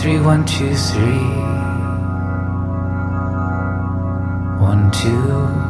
three, one, two, three. One, two.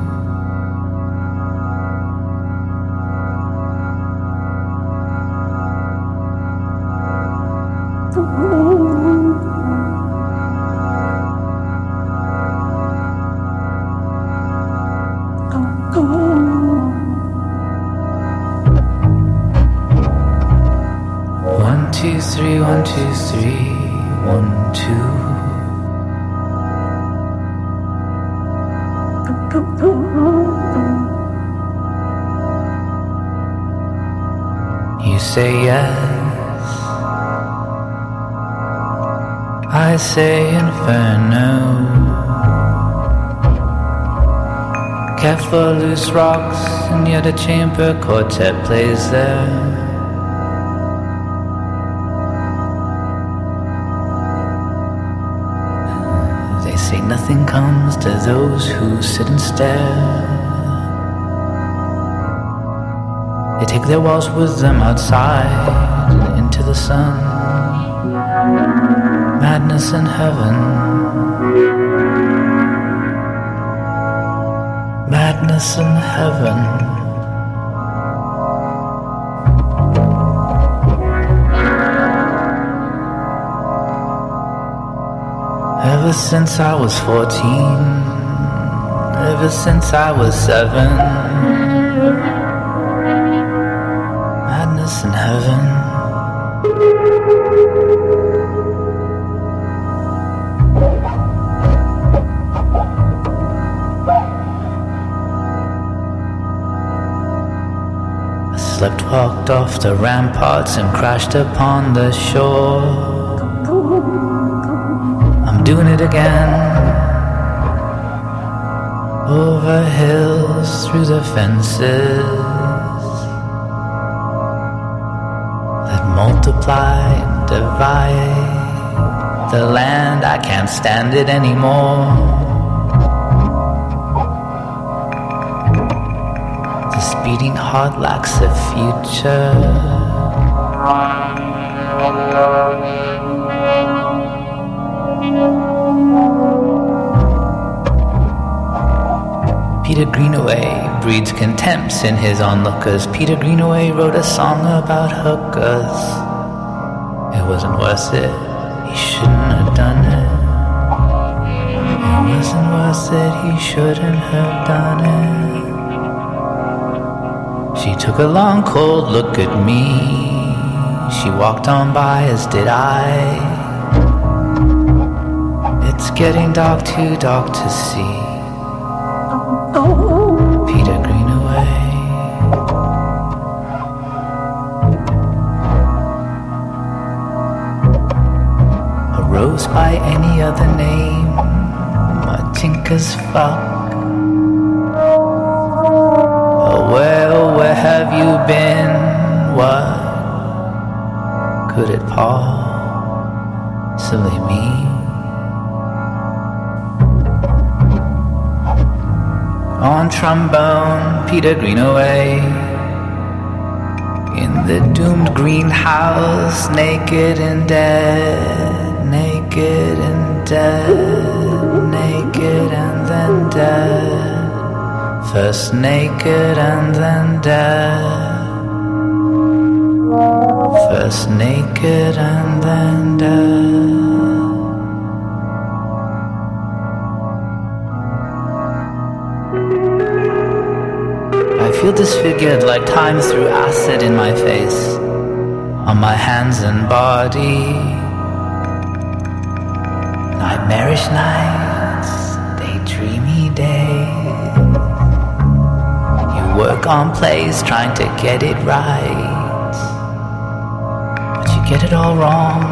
Say inferno. Careful loose rocks, and yet a chamber quartet plays there. They say nothing comes to those who sit and stare. They take their walls with them outside into the sun. Madness in heaven. Madness in heaven. Ever since I was 14, ever since I was seven, madness in heaven. Walked off the ramparts, and crashed upon the shore. I'm doing it again. Over hills, through the fences that multiply divide the land. I can't stand it anymore. Beating heart lacks a future. Peter Greenaway breeds contempts in his onlookers. Peter Greenaway wrote a song about hookers. It wasn't worth it. He shouldn't have done it. It wasn't worth it. He shouldn't have done it. She took a long, cold look at me. She walked on by, as did I. It's getting dark, too dark to see. Peter Greenaway. A rose by any other name, a tinker's fuck. Have you been? What could it possibly mean? on trombone, Peter Greenaway. In the doomed greenhouse, naked and dead, naked and dead, naked and then dead. First naked and then dead. First naked and then dead. I feel disfigured like time threw acid in my face, on my hands and body. Nightmarish nights, on plays trying to get it right. But you get it all wrong.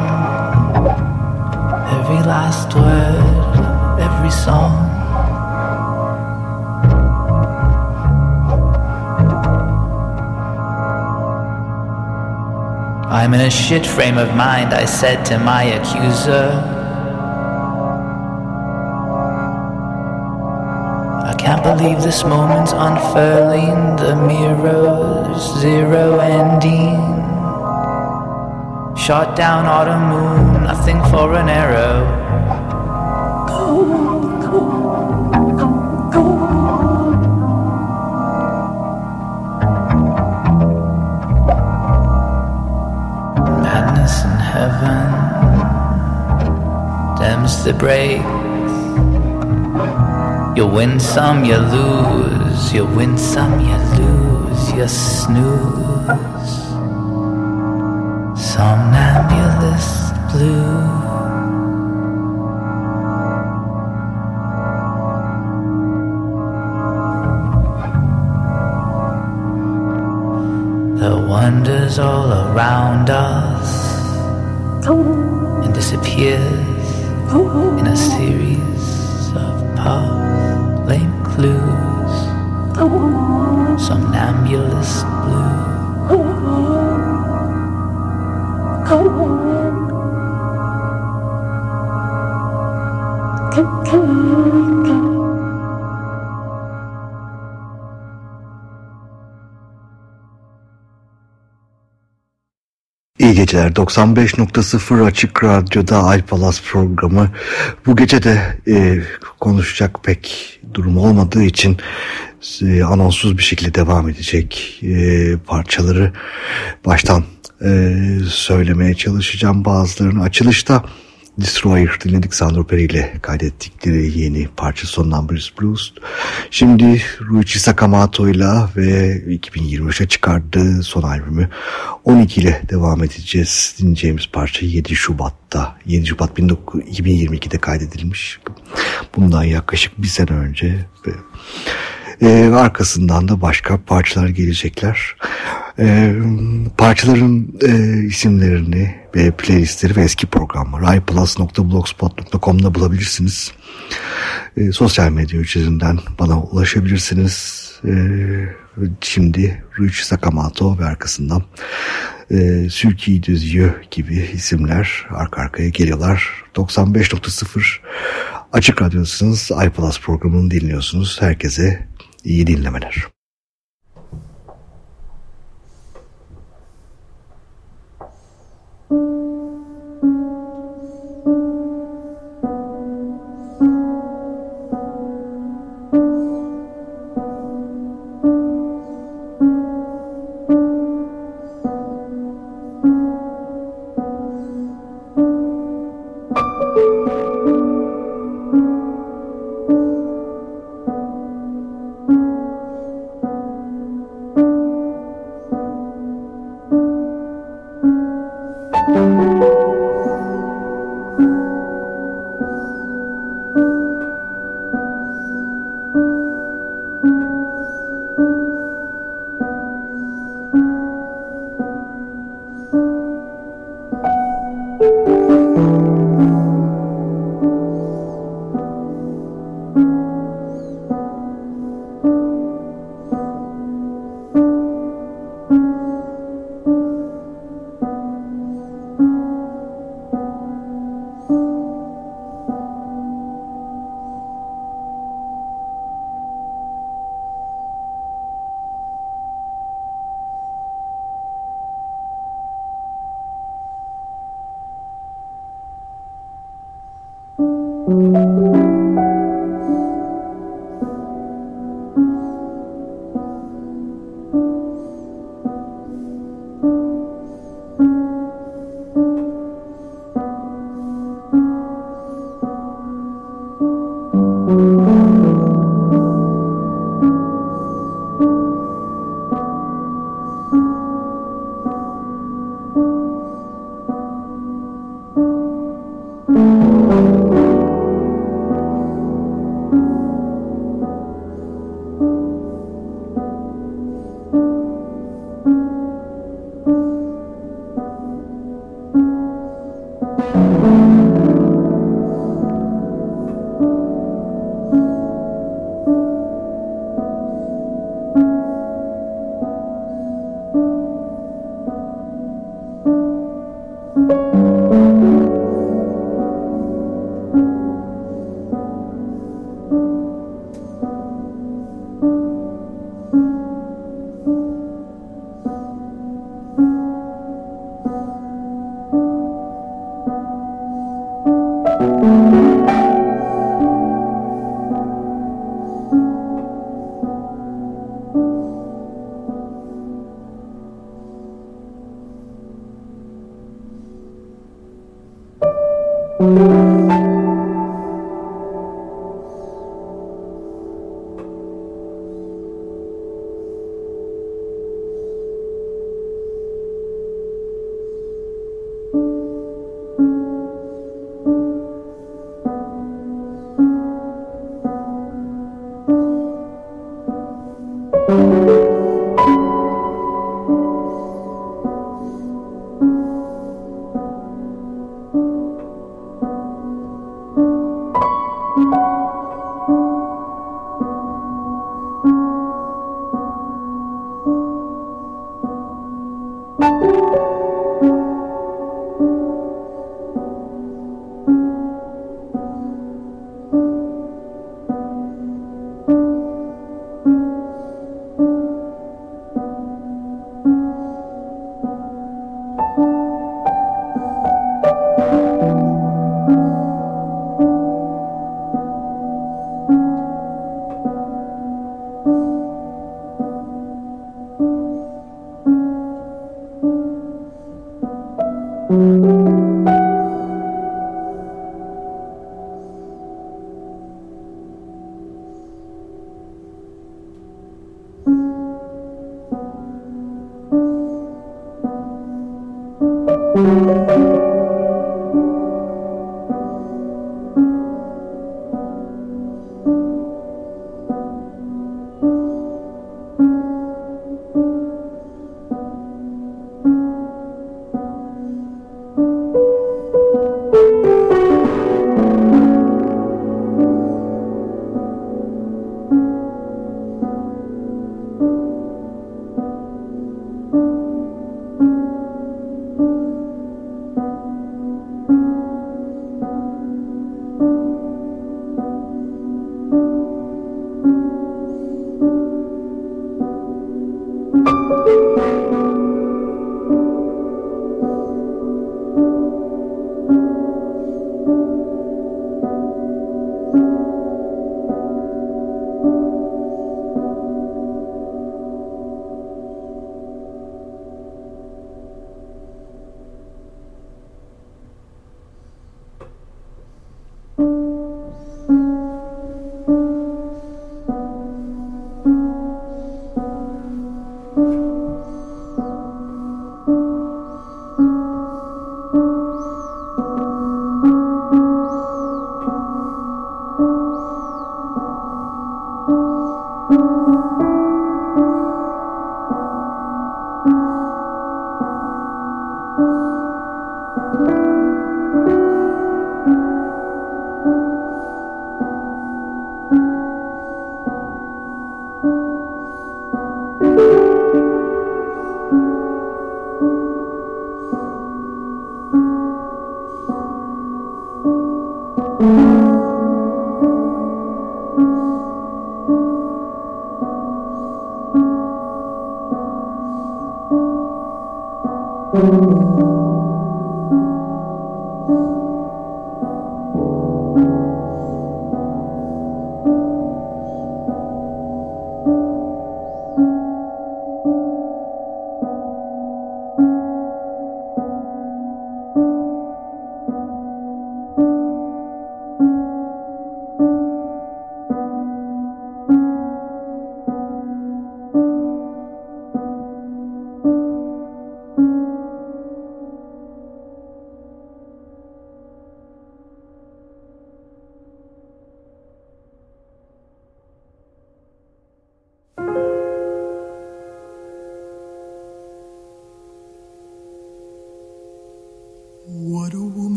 Every last word, every song. I'm in a shit frame of mind, I said to my accuser. I this moment's unfurling, the mirrors, zero ending. Shot down autumn moon, nothing for an arrow. Madness in heaven dims the break. You win some, you lose. You win some, you lose. You snooze. Somnambulist blue. The wonders all around us oh. and disappears in a series İyi geceler. 95.0 Açık Radyo'da Alpalas programı. Bu gece de e, konuşacak pek durum olmadığı için e, anonsuz bir şekilde devam edecek e, parçaları baştan e, söylemeye çalışacağım. Bazılarını açılışta Destroyer dinledik Sandro Perry ile kaydettikleri yeni parça Son Numbers Blues. Şimdi Ruichi Sakamoto ile ve 2023'e çıkardığı son albümü 12 ile devam edeceğiz. Dinleyeceğimiz parça 7 Şubat'ta 7 Şubat 2022'de kaydedilmiş. Bundan yaklaşık bir sene önce e, arkasından da başka parçalar gelecekler. E, parçaların e, isimlerini ve playlistleri ve eski programları iplus.blogspot.com'da bulabilirsiniz. E, sosyal medya üzerinden bana ulaşabilirsiniz. E, şimdi Ruichi Sakamoto ve arkasından e, Sülki Düzüyor gibi isimler arka arkaya geliyorlar. 95.0 Açık Radyosu'nuz iPlus programını dinliyorsunuz. Herkese iyi dinlemeler. Mm-hmm.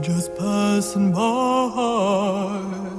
just passing by.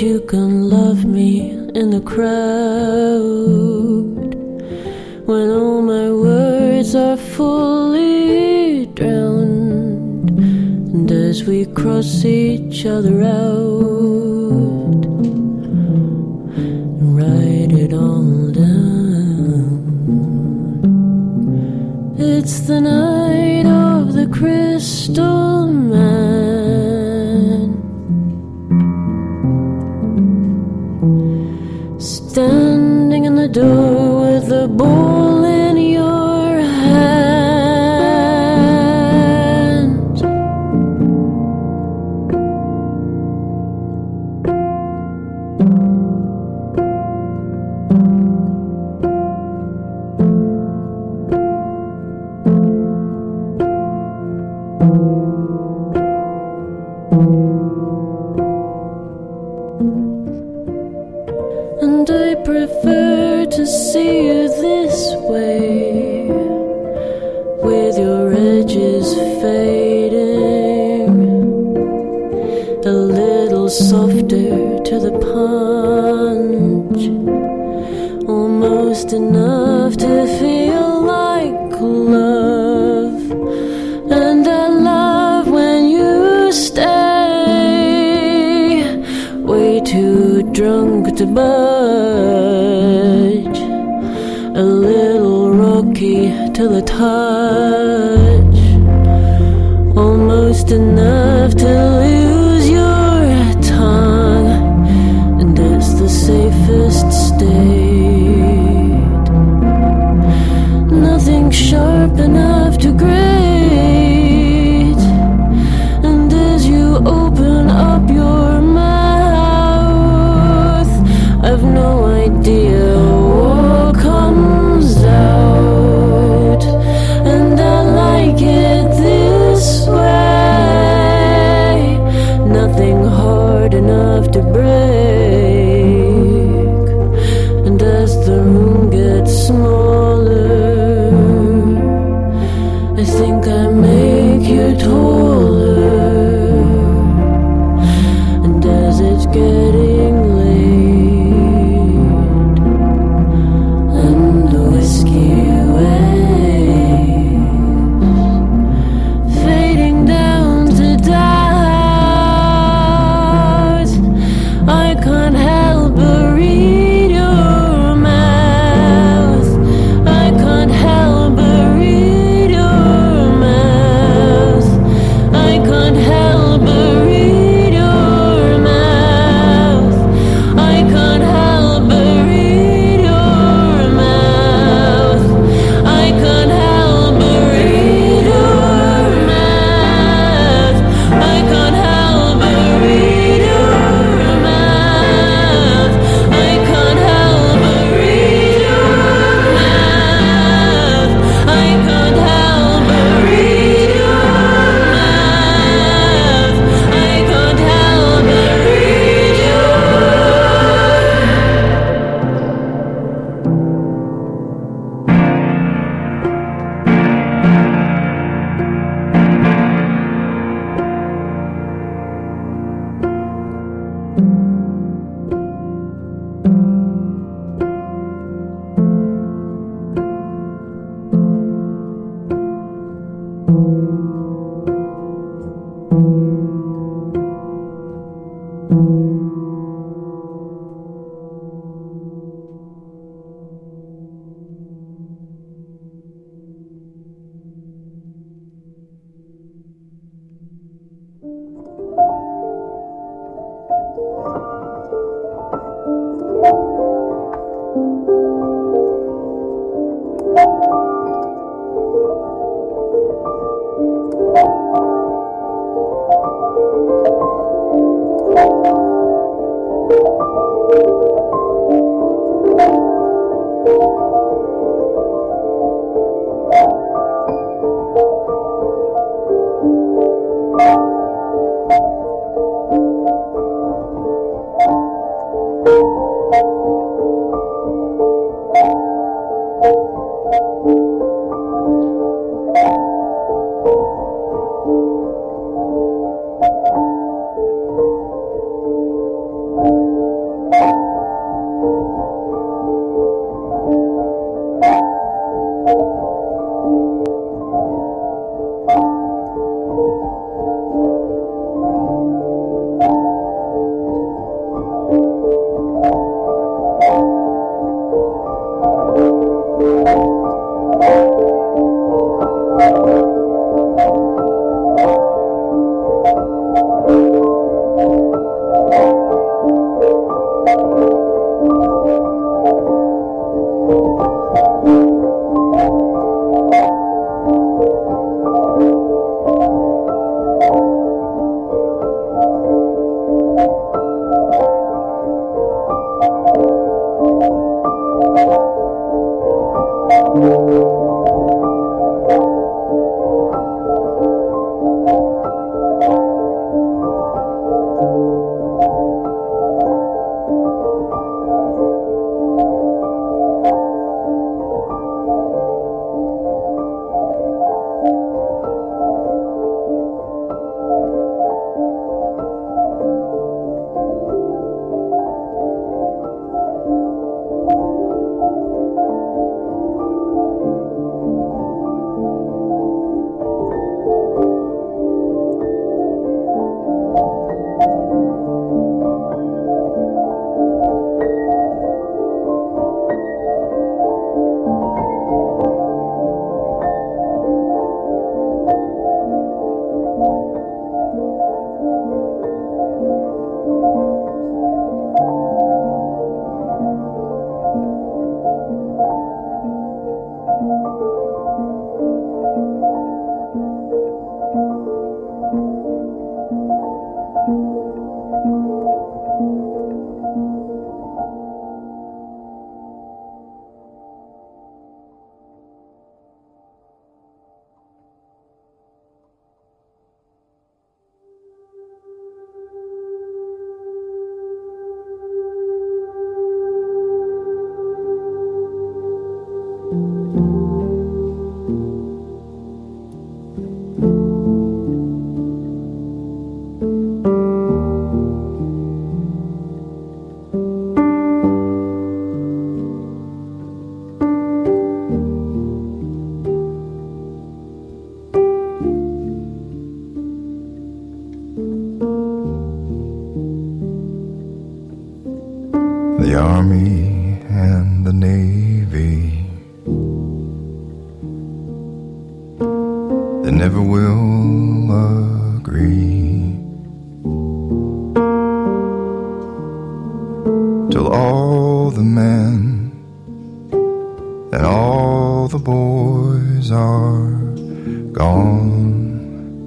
you can love me in the crowd. When all my words are fully drowned and as we cross each other out little softer to the punch, almost enough.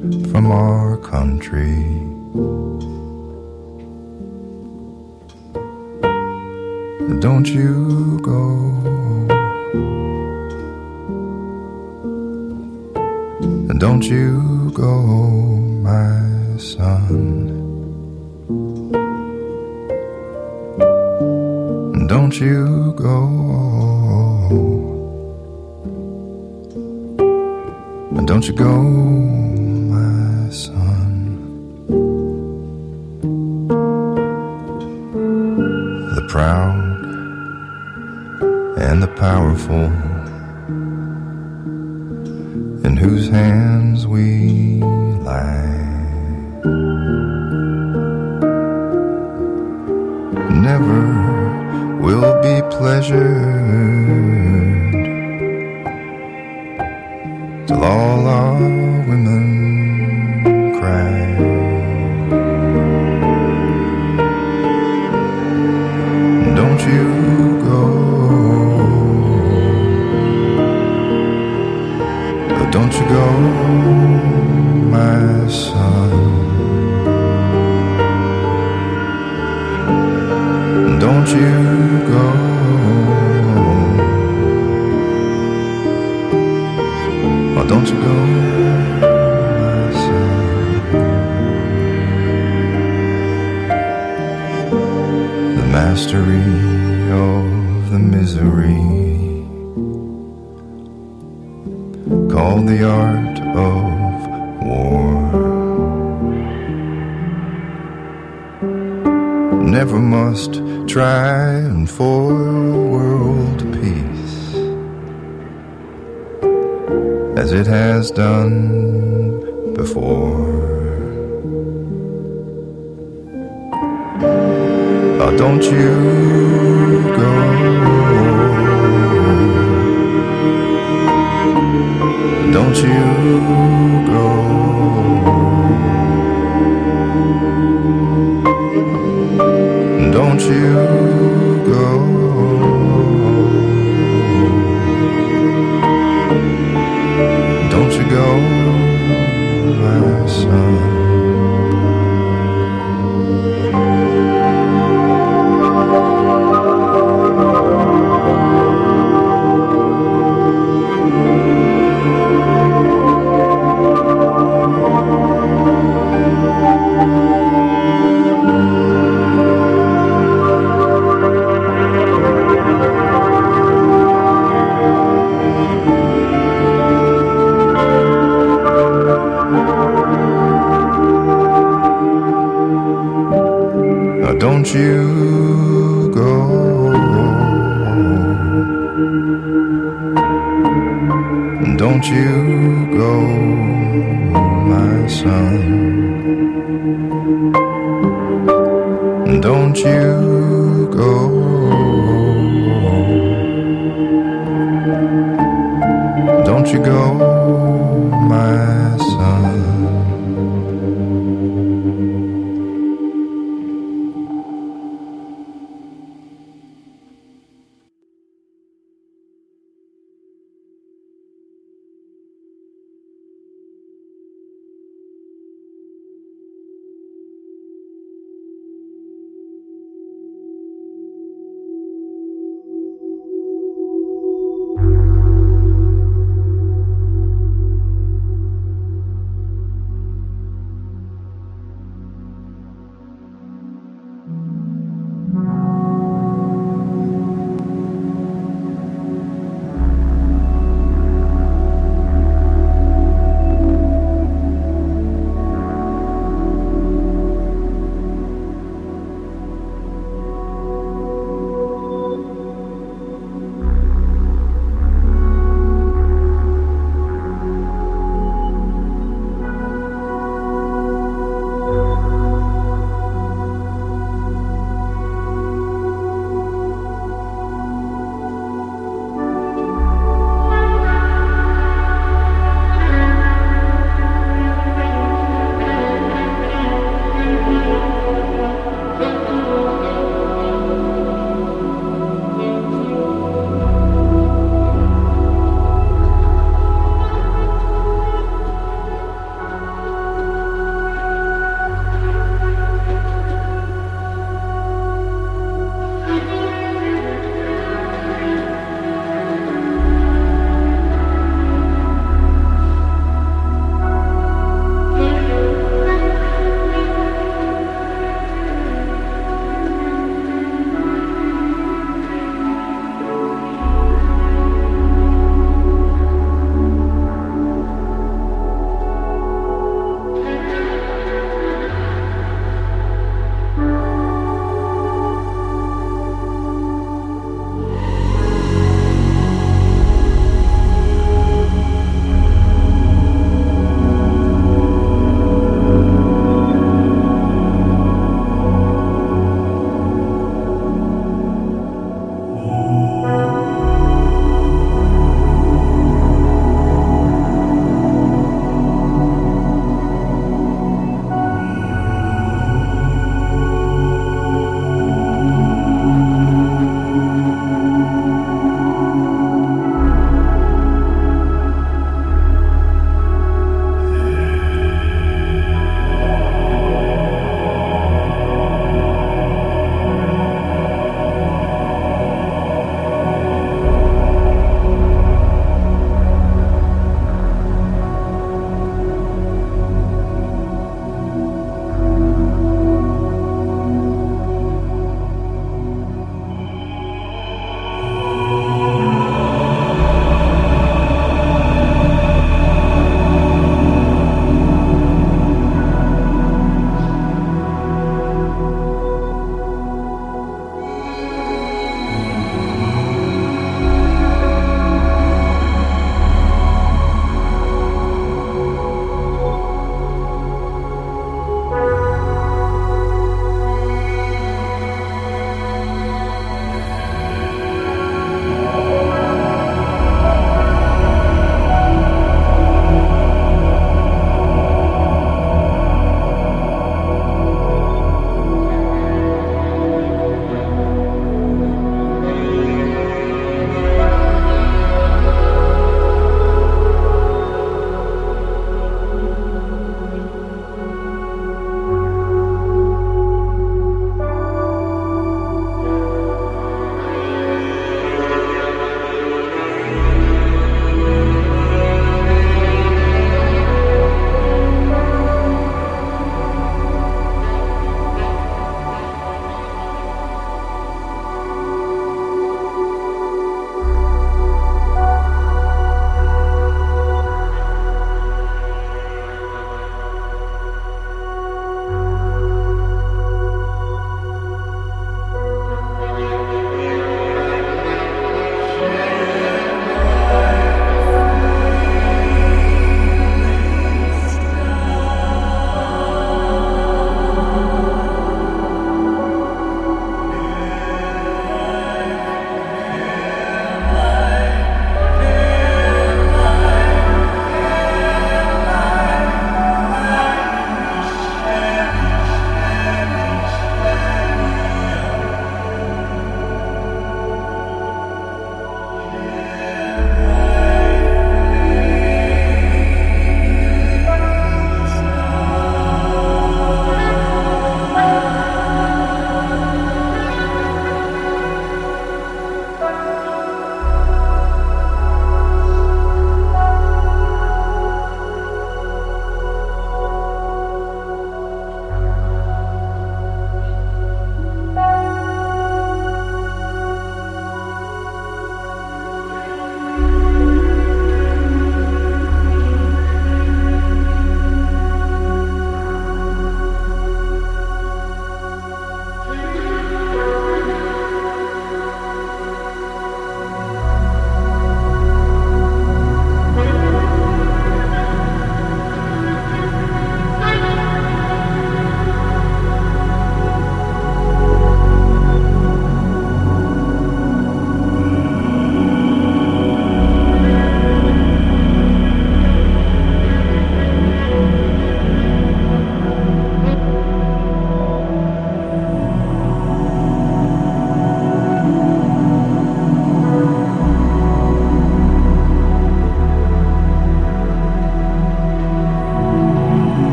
From our country. Don't you go. Don't you go, my son. Don't you go. Don't you go, proud and the powerful, in whose hands we lie. Never will be pleasured till all our the art of war. Never must try and for world peace as it has done before. Oh, don't you go. Don't you go. Don't you you go. Don't you go, my son. Don't you go. Don't you go, my son.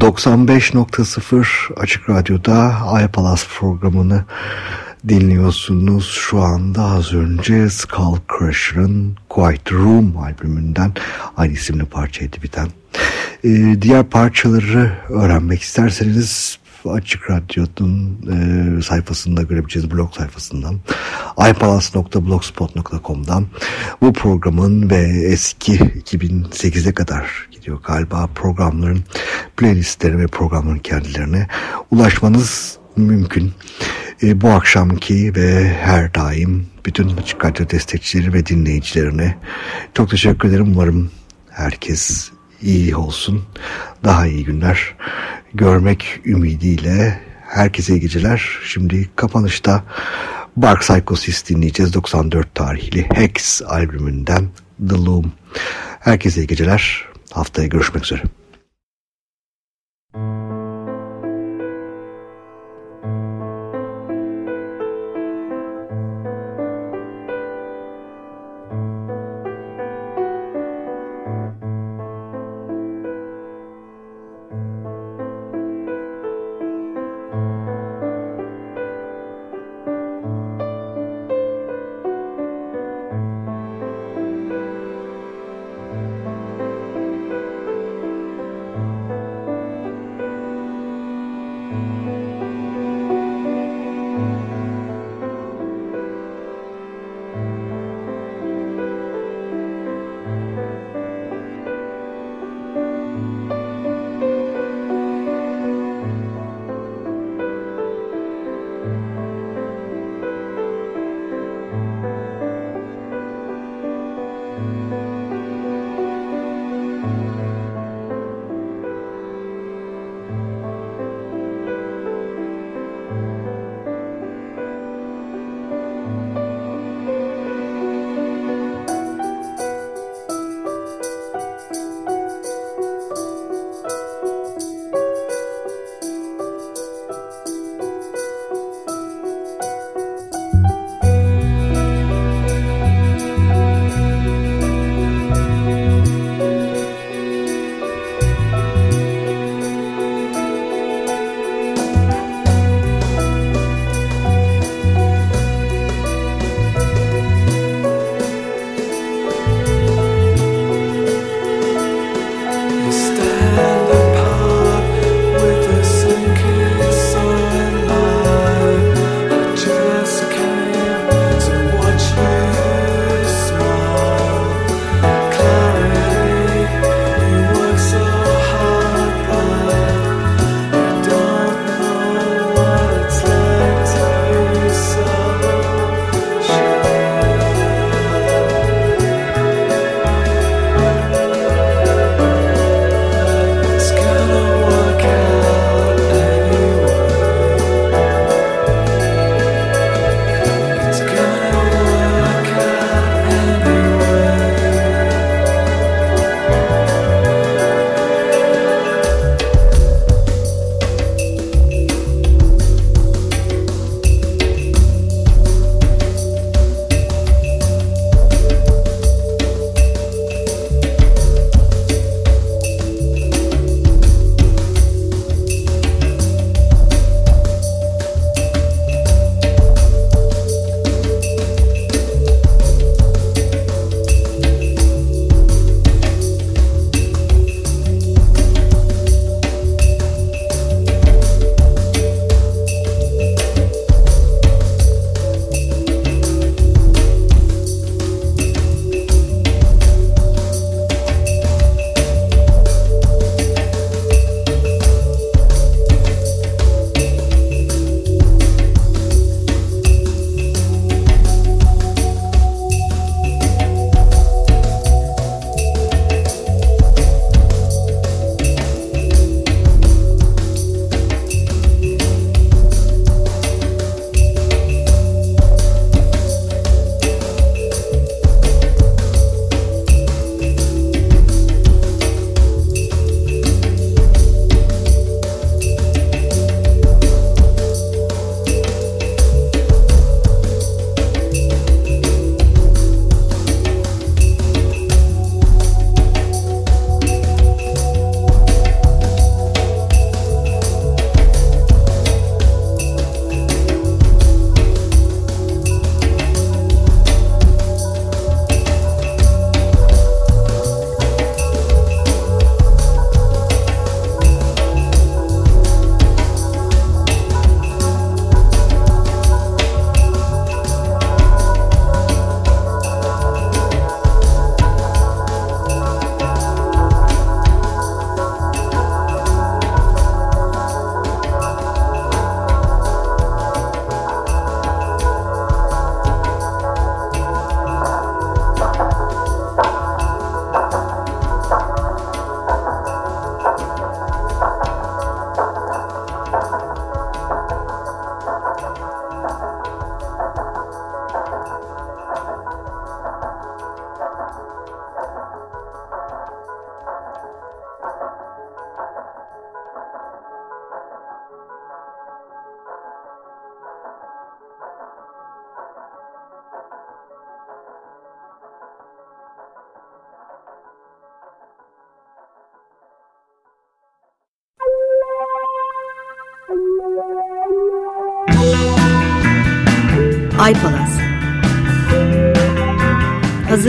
95.0 Açık Radyo'da iPalas programını dinliyorsunuz. Şu anda az önce Skull Crusher'ın Quiet Room albümünden aynı isimli parçaydı biten. Ee, diğer parçaları öğrenmek isterseniz Açık Radyo'nun e, sayfasında görebileceğiniz blog sayfasından ipalas.blogspot.com'dan bu programın ve eski 2008'e kadar gidiyor galiba programların playlistleri ve programların kendilerine ulaşmanız mümkün. E, bu akşamki ve her daim bütün Açık Radyo destekçileri ve dinleyicilerine çok teşekkür ederim. Umarım herkes iyi olsun. Daha iyi günler görmek ümidiyle herkese iyi geceler. Şimdi kapanışta Bark Psychosis dinleyeceğiz. 94 tarihli Hex albümünden The Loom. Herkese iyi geceler. Haftaya görüşmek üzere.